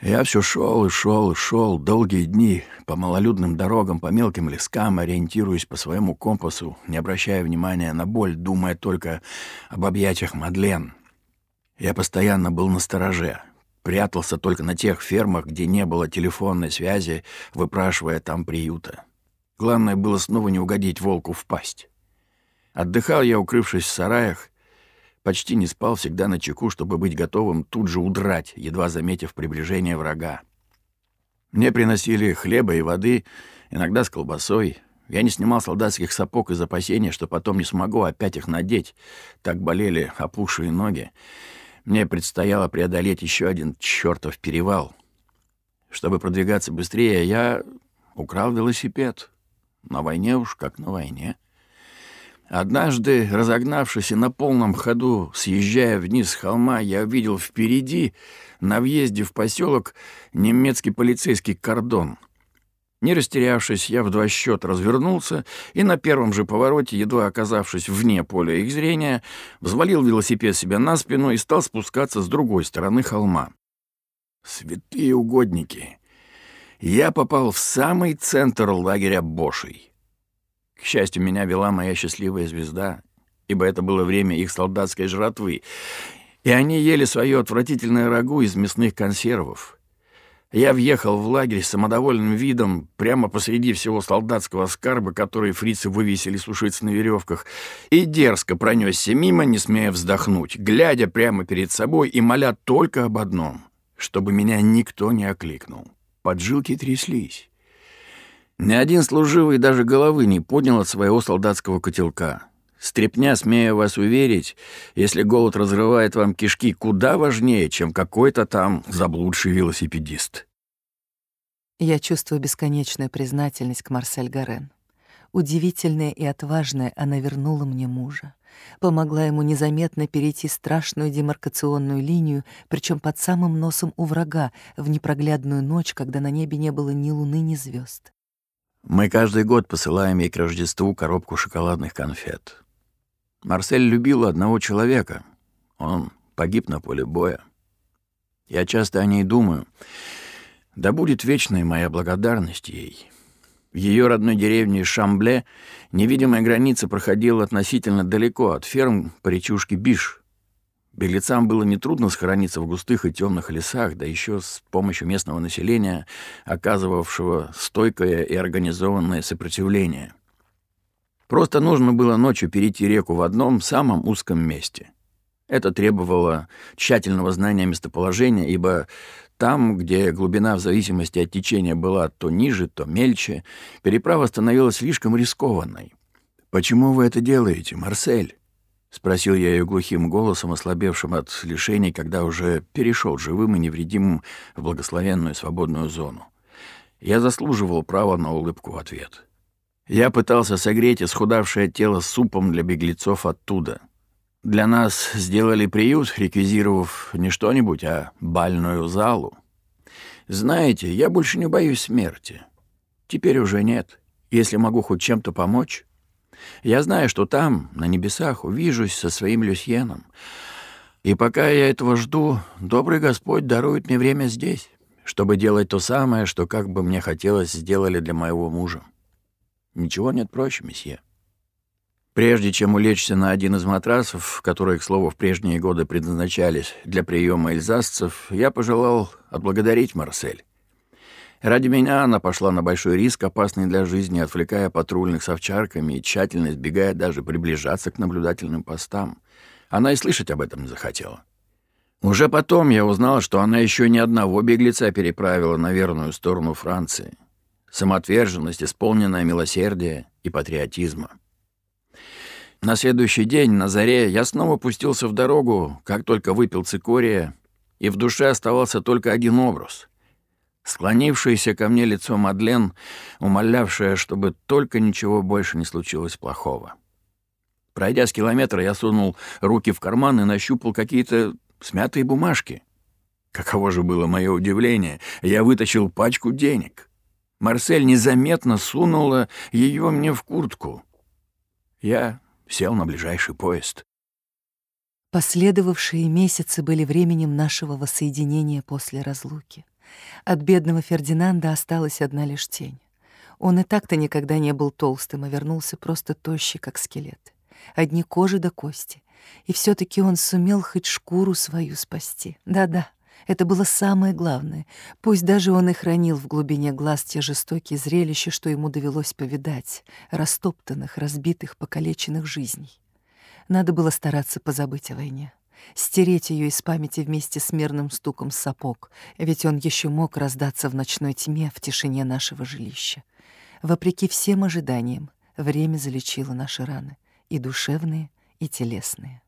Я все шел и шел и шел долгие дни по малолюдным дорогам, по мелким лескам, ориентируясь по своему компасу, не обращая внимания на боль, думая только об объятиях Мадлен, я постоянно был на стороже, прятался только на тех фермах, где не было телефонной связи, выпрашивая там приюта. Главное было снова не угодить волку в пасть. Отдыхал я, укрывшись в сараях, почти не спал, всегда на чеку, чтобы быть готовым тут же удрать, едва заметив приближение врага. Мне приносили хлеба и воды, иногда с колбасой. Я не снимал солдатских сапог из опасения, что потом не смогу опять их надеть. Так болели опухшие ноги. Мне предстояло преодолеть еще один чертов перевал. Чтобы продвигаться быстрее, я украл велосипед. На войне уж как на войне. Однажды, разогнавшись и на полном ходу, съезжая вниз с холма, я увидел впереди, на въезде в поселок, немецкий полицейский кордон. Не растерявшись, я в два счета развернулся и на первом же повороте, едва оказавшись вне поля их зрения, взвалил велосипед себе на спину и стал спускаться с другой стороны холма. Святые угодники! Я попал в самый центр лагеря Бошей. К счастью, меня вела моя счастливая звезда, ибо это было время их солдатской жратвы, и они ели свое отвратительное рагу из мясных консервов. Я въехал в лагерь с самодовольным видом прямо посреди всего солдатского скарба, который фрицы вывесили сушиться на веревках, и дерзко пронесся мимо, не смея вздохнуть, глядя прямо перед собой и моля только об одном — чтобы меня никто не окликнул. Поджилки тряслись. Ни один служивый даже головы не поднял от своего солдатского котелка. Стрепня, смею вас уверить, если голод разрывает вам кишки, куда важнее, чем какой-то там заблудший велосипедист. Я чувствую бесконечную признательность к Марсель Гарен. Удивительная и отважная она вернула мне мужа. Помогла ему незаметно перейти страшную демаркационную линию, причем под самым носом у врага, в непроглядную ночь, когда на небе не было ни луны, ни звезд. Мы каждый год посылаем ей к Рождеству коробку шоколадных конфет. Марсель любила одного человека. Он погиб на поле боя. Я часто о ней думаю. Да будет вечной моя благодарность ей. В ее родной деревне Шамбле невидимая граница проходила относительно далеко от ферм по речушке Биш. Беглецам было нетрудно схорониться в густых и темных лесах, да еще с помощью местного населения, оказывавшего стойкое и организованное сопротивление. Просто нужно было ночью перейти реку в одном самом узком месте. Это требовало тщательного знания местоположения, ибо там, где глубина в зависимости от течения была то ниже, то мельче, переправа становилась слишком рискованной. «Почему вы это делаете, Марсель?» — спросил я ее глухим голосом, ослабевшим от лишений, когда уже перешел живым и невредимым в благословенную свободную зону. Я заслуживал права на улыбку в ответ. Я пытался согреть исхудавшее тело супом для беглецов оттуда. Для нас сделали приют, реквизировав не что-нибудь, а бальную залу. Знаете, я больше не боюсь смерти. Теперь уже нет. Если могу хоть чем-то помочь, я знаю, что там, на небесах, увижусь со своим Люсьеном. И пока я этого жду, добрый Господь дарует мне время здесь, чтобы делать то самое, что, как бы мне хотелось, сделали для моего мужа. Ничего нет проще, месье. Прежде чем улечься на один из матрасов, которые, к слову, в прежние годы предназначались для приема эльзасцев, я пожелал отблагодарить Марсель. Ради меня она пошла на большой риск, опасный для жизни, отвлекая патрульных с овчарками и тщательно избегая даже приближаться к наблюдательным постам. Она и слышать об этом не захотела. Уже потом я узнал, что она еще ни одного беглеца переправила на верную сторону Франции. Самоотверженность, исполненное милосердие и патриотизма. На следующий день, на заре, я снова пустился в дорогу, как только выпил цикория, и в душе оставался только один образ — Склонившееся ко мне лицо Мадлен, умолявшая, чтобы только ничего больше не случилось плохого. Пройдя с километра, я сунул руки в карман и нащупал какие-то смятые бумажки. Каково же было мое удивление, я вытащил пачку денег. Марсель незаметно сунула ее мне в куртку. Я сел на ближайший поезд. Последовавшие месяцы были временем нашего воссоединения после разлуки. От бедного Фердинанда осталась одна лишь тень. Он и так-то никогда не был толстым, а вернулся просто тощий, как скелет. Одни кожи до кости. И все таки он сумел хоть шкуру свою спасти. Да-да, Это было самое главное. Пусть даже он и хранил в глубине глаз те жестокие зрелища, что ему довелось повидать, растоптанных, разбитых, покалеченных жизней. Надо было стараться позабыть о войне, стереть ее из памяти вместе с мерным стуком сапог, ведь он еще мог раздаться в ночной тьме в тишине нашего жилища. Вопреки всем ожиданиям, время залечило наши раны, и душевные, и телесные.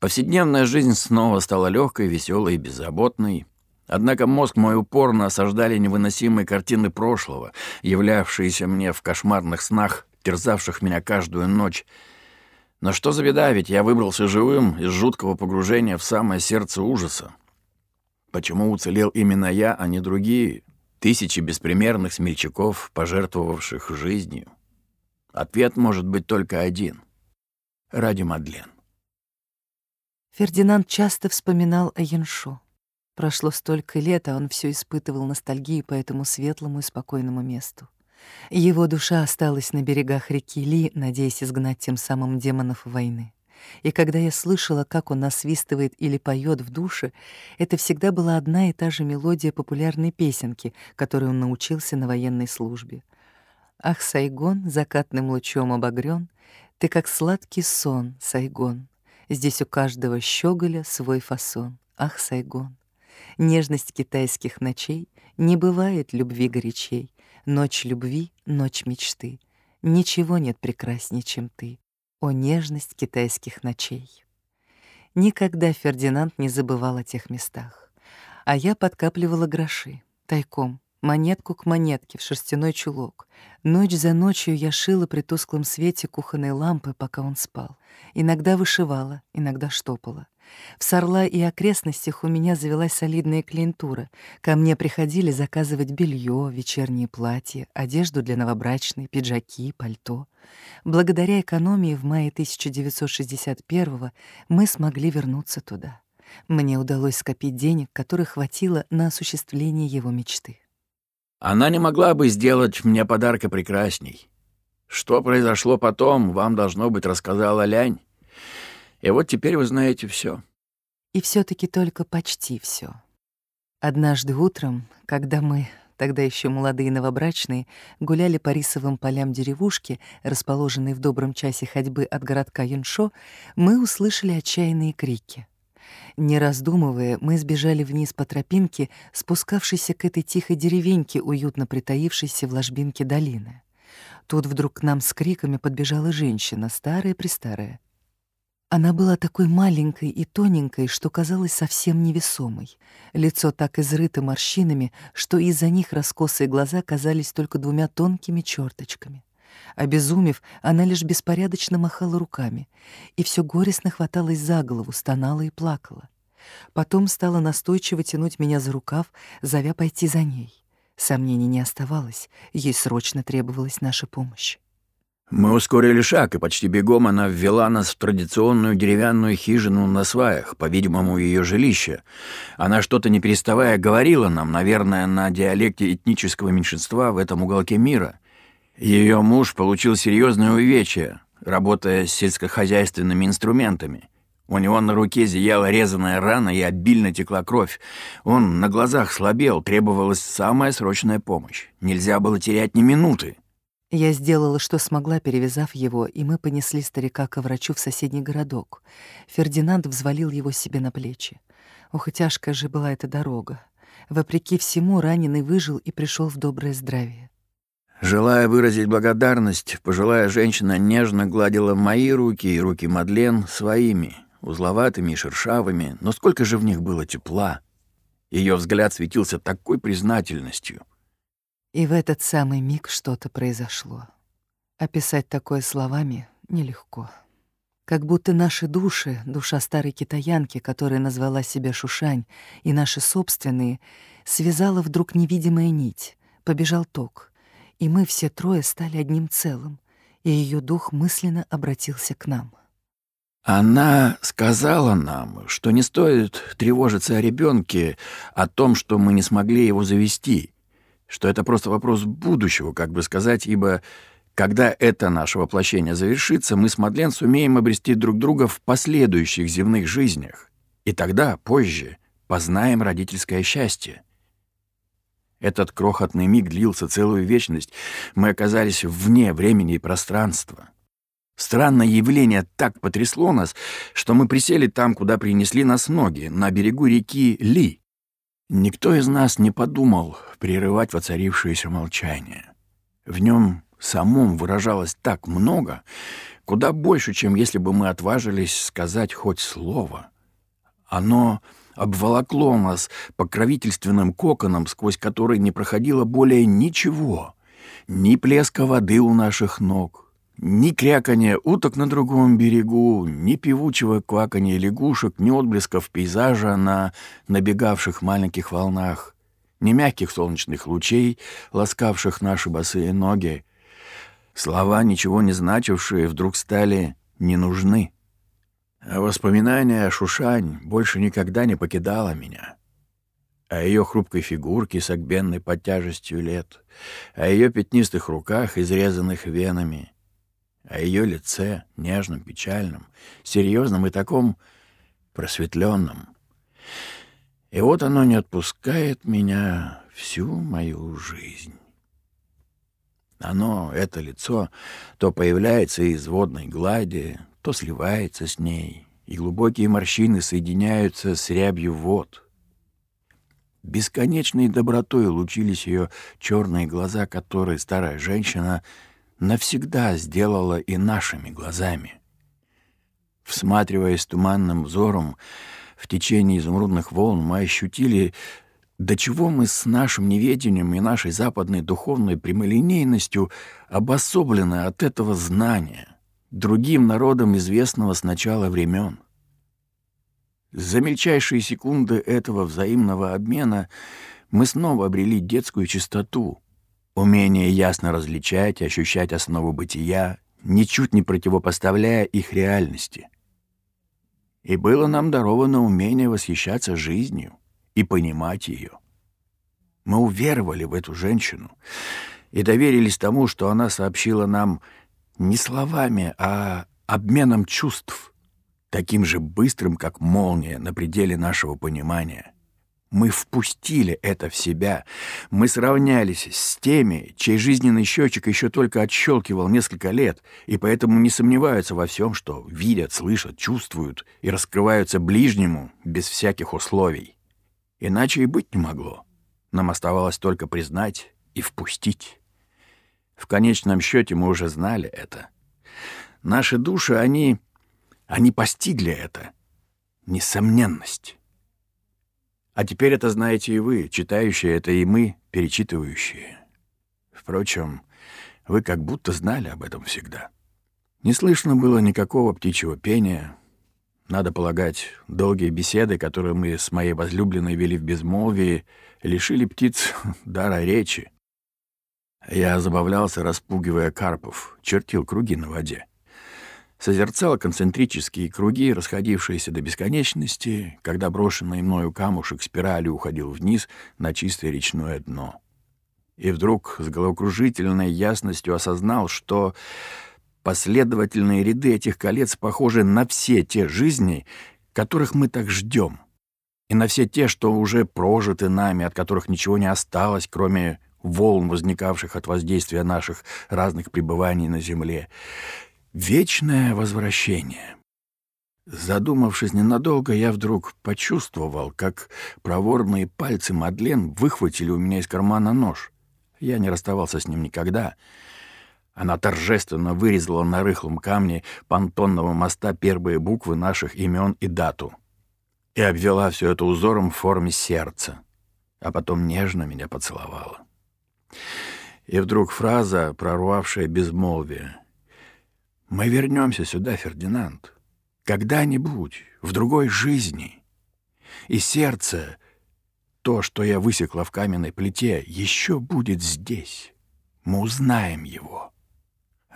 Повседневная жизнь снова стала легкой, веселой и беззаботной. Однако мозг мой упорно осаждали невыносимые картины прошлого, являвшиеся мне в кошмарных снах, терзавших меня каждую ночь. Но что за беда, ведь я выбрался живым из жуткого погружения в самое сердце ужаса. Почему уцелел именно я, а не другие, тысячи беспримерных смельчаков, пожертвовавших жизнью? Ответ может быть только один. Ради Мадлен. Фердинанд часто вспоминал о Яншо. Прошло столько лет, а он все испытывал ностальгию по этому светлому и спокойному месту. Его душа осталась на берегах реки Ли, надеясь изгнать тем самым демонов войны. И когда я слышала, как он насвистывает или поет в душе, это всегда была одна и та же мелодия популярной песенки, которой он научился на военной службе. «Ах, Сайгон, закатным лучом обогрён, ты как сладкий сон, Сайгон, Здесь у каждого щеголя свой фасон. Ах, Сайгон! Нежность китайских ночей Не бывает любви горячей. Ночь любви, ночь мечты. Ничего нет прекраснее, чем ты. О, нежность китайских ночей! Никогда Фердинанд не забывал о тех местах. А я подкапливала гроши, тайком, монетку к монетке в шерстяной чулок. Ночь за ночью я шила при тусклом свете кухонной лампы, пока он спал. Иногда вышивала, иногда штопала. В Сарла и окрестностях у меня завелась солидная клиентура. Ко мне приходили заказывать белье, вечерние платья, одежду для новобрачной, пиджаки, пальто. Благодаря экономии в мае 1961 мы смогли вернуться туда. Мне удалось скопить денег, которых хватило на осуществление его мечты. Она не могла бы сделать мне подарка прекрасней. Что произошло потом, вам, должно быть, рассказала Лянь. И вот теперь вы знаете все. И все таки только почти все. Однажды утром, когда мы, тогда еще молодые новобрачные, гуляли по рисовым полям деревушки, расположенной в добром часе ходьбы от городка Юншо, мы услышали отчаянные крики — не раздумывая, мы сбежали вниз по тропинке, спускавшейся к этой тихой деревеньке, уютно притаившейся в ложбинке долины. Тут вдруг к нам с криками подбежала женщина, старая-престарая. Она была такой маленькой и тоненькой, что казалась совсем невесомой. Лицо так изрыто морщинами, что из-за них раскосые глаза казались только двумя тонкими черточками. Обезумев, она лишь беспорядочно махала руками и все горестно хваталась за голову, стонала и плакала. Потом стала настойчиво тянуть меня за рукав, зовя пойти за ней. Сомнений не оставалось, ей срочно требовалась наша помощь. Мы ускорили шаг, и почти бегом она ввела нас в традиционную деревянную хижину на сваях, по-видимому, ее жилище. Она что-то не переставая говорила нам, наверное, на диалекте этнического меньшинства в этом уголке мира. Ее муж получил серьезное увечье, работая с сельскохозяйственными инструментами. У него на руке зияла резаная рана и обильно текла кровь. Он на глазах слабел, требовалась самая срочная помощь. Нельзя было терять ни минуты. Я сделала, что смогла, перевязав его, и мы понесли старика к врачу в соседний городок. Фердинанд взвалил его себе на плечи. Ох, тяжкая же была эта дорога. Вопреки всему, раненый выжил и пришел в доброе здравие. Желая выразить благодарность, пожилая женщина нежно гладила мои руки и руки Мадлен своими, узловатыми и шершавыми, но сколько же в них было тепла. Ее взгляд светился такой признательностью. И в этот самый миг что-то произошло. Описать такое словами нелегко. Как будто наши души, душа старой китаянки, которая назвала себя Шушань, и наши собственные, связала вдруг невидимая нить, побежал ток — и мы все трое стали одним целым, и ее дух мысленно обратился к нам. Она сказала нам, что не стоит тревожиться о ребенке, о том, что мы не смогли его завести, что это просто вопрос будущего, как бы сказать, ибо когда это наше воплощение завершится, мы с Мадлен сумеем обрести друг друга в последующих земных жизнях. И тогда, позже, познаем родительское счастье. Этот крохотный миг длился целую вечность. Мы оказались вне времени и пространства. Странное явление так потрясло нас, что мы присели там, куда принесли нас ноги, на берегу реки Ли. Никто из нас не подумал прерывать воцарившееся молчание. В нем самом выражалось так много, куда больше, чем если бы мы отважились сказать хоть слово. Оно обволокло нас покровительственным коконом, сквозь который не проходило более ничего, ни плеска воды у наших ног, ни кряканье уток на другом берегу, ни певучего кваканья лягушек, ни отблесков пейзажа на набегавших маленьких волнах, ни мягких солнечных лучей, ласкавших наши босые ноги. Слова, ничего не значившие, вдруг стали не нужны. А воспоминание о Шушань больше никогда не покидало меня. О ее хрупкой фигурке, согбенной под тяжестью лет, о ее пятнистых руках, изрезанных венами — о ее лице, нежном, печальном, серьезном и таком просветленном. И вот оно не отпускает меня всю мою жизнь. Оно, это лицо, то появляется из водной глади, то сливается с ней, и глубокие морщины соединяются с рябью вод. Бесконечной добротой лучились ее черные глаза, которые старая женщина — навсегда сделала и нашими глазами. Всматриваясь туманным взором, в течение изумрудных волн мы ощутили, до чего мы с нашим неведением и нашей западной духовной прямолинейностью обособлены от этого знания, другим народам известного с начала времен. За мельчайшие секунды этого взаимного обмена мы снова обрели детскую чистоту — Умение ясно различать ощущать основу бытия, ничуть не противопоставляя их реальности. И было нам даровано умение восхищаться жизнью и понимать ее. Мы уверовали в эту женщину и доверились тому, что она сообщила нам не словами, а обменом чувств, таким же быстрым, как молния на пределе нашего понимания. Мы впустили это в себя. Мы сравнялись с теми, чей жизненный счетчик еще только отщелкивал несколько лет, и поэтому не сомневаются во всем, что видят, слышат, чувствуют и раскрываются ближнему без всяких условий. Иначе и быть не могло. Нам оставалось только признать и впустить. В конечном счете мы уже знали это. Наши души, они... они постигли это. Несомненность. А теперь это знаете и вы, читающие это и мы, перечитывающие. Впрочем, вы как будто знали об этом всегда. Не слышно было никакого птичьего пения. Надо полагать, долгие беседы, которые мы с моей возлюбленной вели в безмолвии, лишили птиц дара речи. Я забавлялся, распугивая карпов, чертил круги на воде созерцал концентрические круги, расходившиеся до бесконечности, когда брошенный мною камушек спиралью уходил вниз на чистое речное дно. И вдруг с головокружительной ясностью осознал, что последовательные ряды этих колец похожи на все те жизни, которых мы так ждем, и на все те, что уже прожиты нами, от которых ничего не осталось, кроме волн, возникавших от воздействия наших разных пребываний на Земле. Вечное возвращение. Задумавшись ненадолго, я вдруг почувствовал, как проворные пальцы Мадлен выхватили у меня из кармана нож. Я не расставался с ним никогда. Она торжественно вырезала на рыхлом камне понтонного моста первые буквы наших имен и дату. И обвела все это узором в форме сердца. А потом нежно меня поцеловала. И вдруг фраза, прорвавшая безмолвие — мы вернемся сюда, Фердинанд, когда-нибудь, в другой жизни. И сердце, то, что я высекла в каменной плите, еще будет здесь. Мы узнаем его.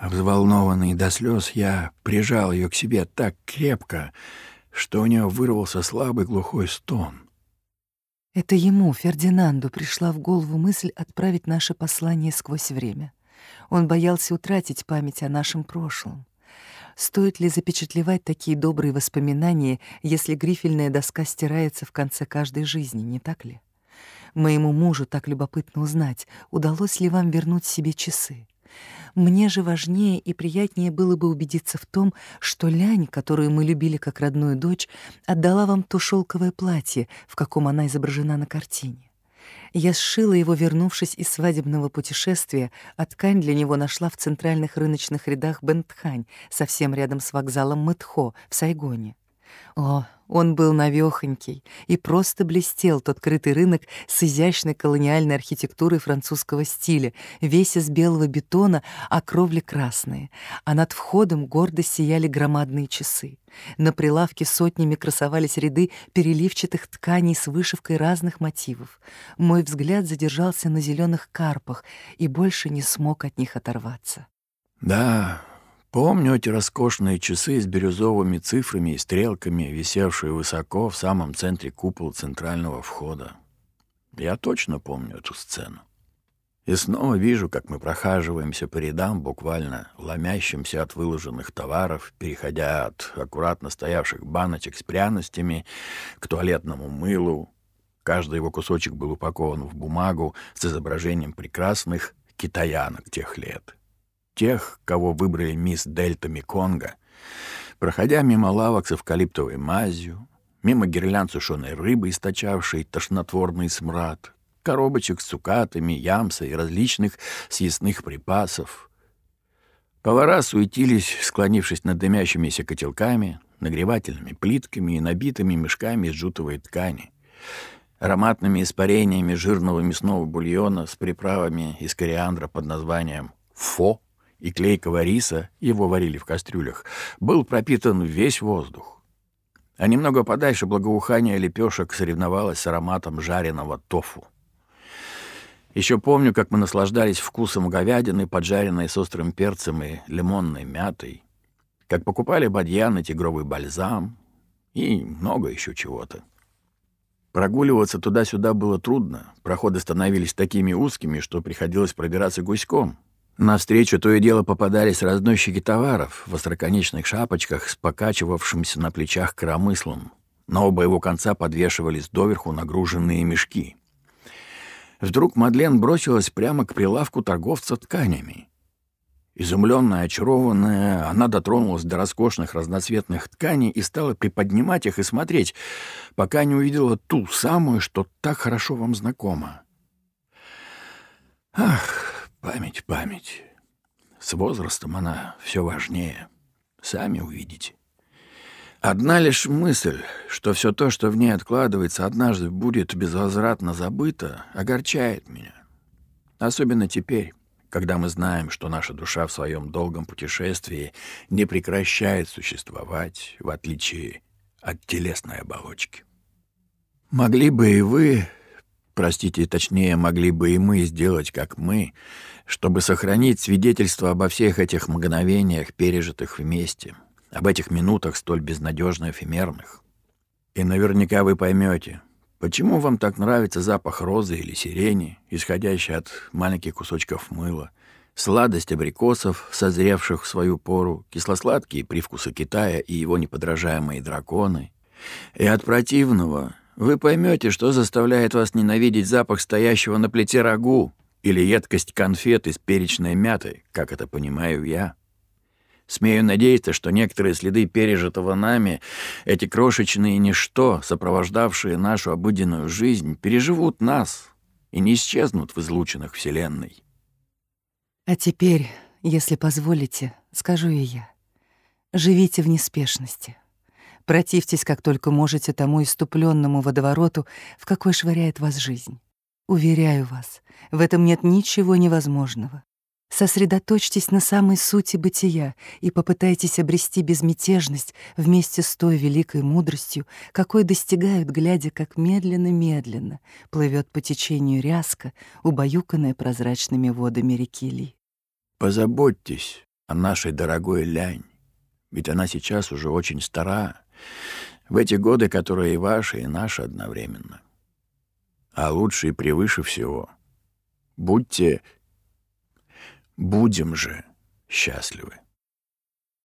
Взволнованный до слез, я прижал ее к себе так крепко, что у нее вырвался слабый глухой стон. Это ему, Фердинанду, пришла в голову мысль отправить наше послание сквозь время. Он боялся утратить память о нашем прошлом. Стоит ли запечатлевать такие добрые воспоминания, если грифельная доска стирается в конце каждой жизни, не так ли? Моему мужу так любопытно узнать, удалось ли вам вернуть себе часы. Мне же важнее и приятнее было бы убедиться в том, что Лянь, которую мы любили как родную дочь, отдала вам то шелковое платье, в каком она изображена на картине. Я сшила его, вернувшись из свадебного путешествия, а ткань для него нашла в центральных рыночных рядах Бентхань, совсем рядом с вокзалом Мэтхо в Сайгоне. О, он был навёхонький и просто блестел тот крытый рынок с изящной колониальной архитектурой французского стиля, весь из белого бетона, а кровли красные, а над входом гордо сияли громадные часы. На прилавке сотнями красовались ряды переливчатых тканей с вышивкой разных мотивов. Мой взгляд задержался на зеленых карпах и больше не смог от них оторваться. Да, Помню эти роскошные часы с бирюзовыми цифрами и стрелками, висевшие высоко в самом центре купола центрального входа. Я точно помню эту сцену. И снова вижу, как мы прохаживаемся по рядам, буквально ломящимся от выложенных товаров, переходя от аккуратно стоявших баночек с пряностями к туалетному мылу. Каждый его кусочек был упакован в бумагу с изображением прекрасных китаянок тех лет тех, кого выбрали мисс Дельта Меконга, проходя мимо лавок с эвкалиптовой мазью, мимо гирлянд сушеной рыбы, источавшей тошнотворный смрад, коробочек с цукатами, ямса и различных съестных припасов. Повара суетились, склонившись над дымящимися котелками, нагревательными плитками и набитыми мешками из жутовой ткани, ароматными испарениями жирного мясного бульона с приправами из кориандра под названием «фо», и клейкого риса, его варили в кастрюлях, был пропитан весь воздух. А немного подальше благоухание лепешек соревновалось с ароматом жареного тофу. Еще помню, как мы наслаждались вкусом говядины, поджаренной с острым перцем и лимонной мятой, как покупали бадьян и тигровый бальзам и много еще чего-то. Прогуливаться туда-сюда было трудно, проходы становились такими узкими, что приходилось пробираться гуськом — Навстречу то и дело попадались разносчики товаров в остроконечных шапочках с покачивавшимся на плечах коромыслом. На оба его конца подвешивались доверху нагруженные мешки. Вдруг Мадлен бросилась прямо к прилавку торговца тканями. Изумленная, очарованная, она дотронулась до роскошных разноцветных тканей и стала приподнимать их и смотреть, пока не увидела ту самую, что так хорошо вам знакома. Ах, Память, память. С возрастом она все важнее. Сами увидите. Одна лишь мысль, что все то, что в ней откладывается, однажды будет безвозвратно забыто, огорчает меня. Особенно теперь, когда мы знаем, что наша душа в своем долгом путешествии не прекращает существовать, в отличие от телесной оболочки. Могли бы и вы простите, точнее, могли бы и мы сделать, как мы, чтобы сохранить свидетельство обо всех этих мгновениях, пережитых вместе, об этих минутах столь безнадежно эфемерных. И наверняка вы поймете, почему вам так нравится запах розы или сирени, исходящий от маленьких кусочков мыла, сладость абрикосов, созревших в свою пору, кисло-сладкие привкусы Китая и его неподражаемые драконы, и от противного, вы поймете, что заставляет вас ненавидеть запах стоящего на плите рагу или едкость конфет из перечной мяты, как это понимаю я. Смею надеяться, что некоторые следы пережитого нами, эти крошечные ничто, сопровождавшие нашу обыденную жизнь, переживут нас и не исчезнут в излученных Вселенной. А теперь, если позволите, скажу и я. Живите в неспешности. Противьтесь, как только можете, тому иступленному водовороту, в какой швыряет вас жизнь. Уверяю вас, в этом нет ничего невозможного. Сосредоточьтесь на самой сути бытия и попытайтесь обрести безмятежность вместе с той великой мудростью, какой достигают, глядя, как медленно-медленно плывет по течению ряска, убаюканная прозрачными водами реки Ли. Позаботьтесь о нашей дорогой Лянь, ведь она сейчас уже очень стара, в эти годы, которые и ваши, и наши одновременно. А лучше и превыше всего. Будьте... Будем же счастливы.